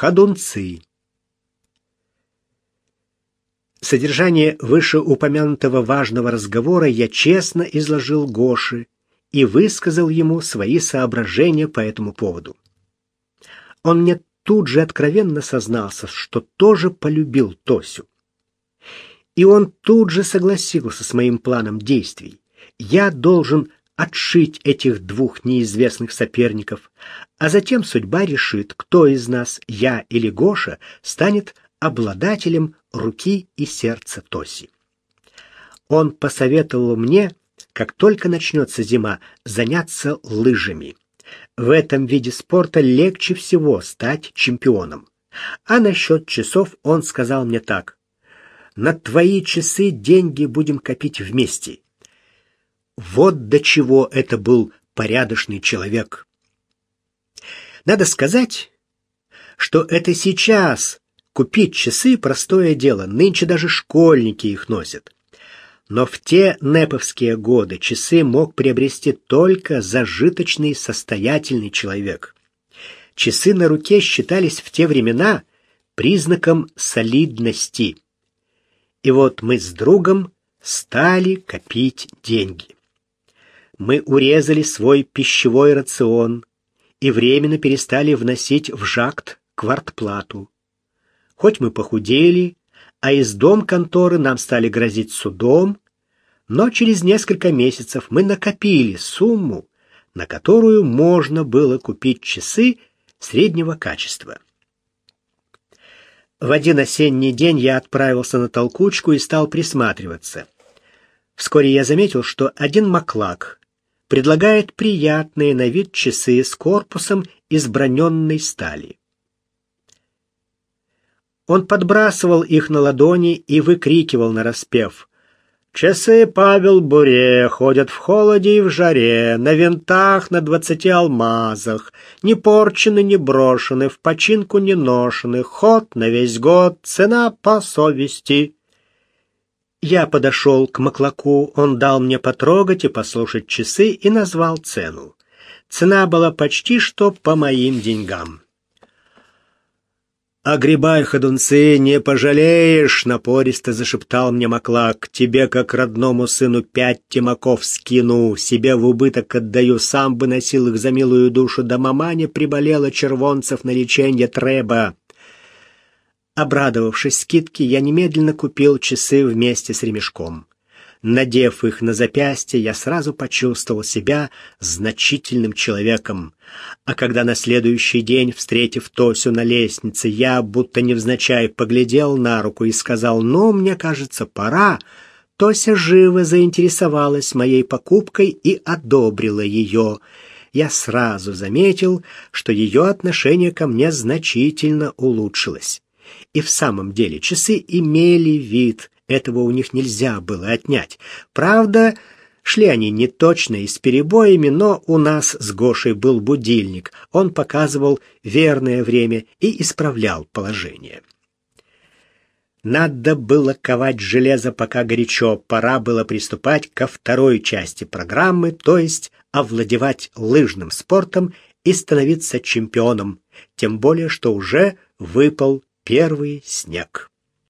Ходунцы. Содержание вышеупомянутого важного разговора я честно изложил Гоше и высказал ему свои соображения по этому поводу. Он мне тут же откровенно сознался, что тоже полюбил Тосю. И он тут же согласился с моим планом действий. Я должен отшить этих двух неизвестных соперников, а затем судьба решит, кто из нас, я или Гоша, станет обладателем руки и сердца Тоси. Он посоветовал мне, как только начнется зима, заняться лыжами. В этом виде спорта легче всего стать чемпионом. А насчет часов он сказал мне так. «На твои часы деньги будем копить вместе». Вот до чего это был порядочный человек. Надо сказать, что это сейчас купить часы простое дело, нынче даже школьники их носят. Но в те неповские годы часы мог приобрести только зажиточный состоятельный человек. Часы на руке считались в те времена признаком солидности. И вот мы с другом стали копить деньги. Мы урезали свой пищевой рацион и временно перестали вносить в жакт квартплату. Хоть мы похудели, а из дом конторы нам стали грозить судом, но через несколько месяцев мы накопили сумму, на которую можно было купить часы среднего качества. В один осенний день я отправился на толкучку и стал присматриваться. Вскоре я заметил, что один маклак предлагает приятные на вид часы с корпусом из броненной стали. Он подбрасывал их на ладони и выкрикивал нараспев. «Часы Павел Буре ходят в холоде и в жаре, на винтах на двадцати алмазах, не порчены, не брошены, в починку не ношены, ход на весь год, цена по совести». Я подошел к Маклаку, он дал мне потрогать и послушать часы и назвал цену. Цена была почти что по моим деньгам. «Огребай, ходунцы, не пожалеешь!» — напористо зашептал мне Маклак. «Тебе, как родному сыну, пять тимаков скину, себе в убыток отдаю, сам бы носил их за милую душу, да маманя приболела червонцев на лечение треба». Обрадовавшись скидке, я немедленно купил часы вместе с ремешком. Надев их на запястье, я сразу почувствовал себя значительным человеком. А когда на следующий день, встретив Тосю на лестнице, я, будто невзначай, поглядел на руку и сказал «Ну, мне кажется, пора», Тося живо заинтересовалась моей покупкой и одобрила ее. Я сразу заметил, что ее отношение ко мне значительно улучшилось. И в самом деле часы имели вид этого у них нельзя было отнять. Правда, шли они не точно и с перебоями, но у нас с Гошей был будильник. Он показывал верное время и исправлял положение. Надо было ковать железо пока горячо, пора было приступать ко второй части программы, то есть овладевать лыжным спортом и становиться чемпионом, тем более что уже выпал первый снег.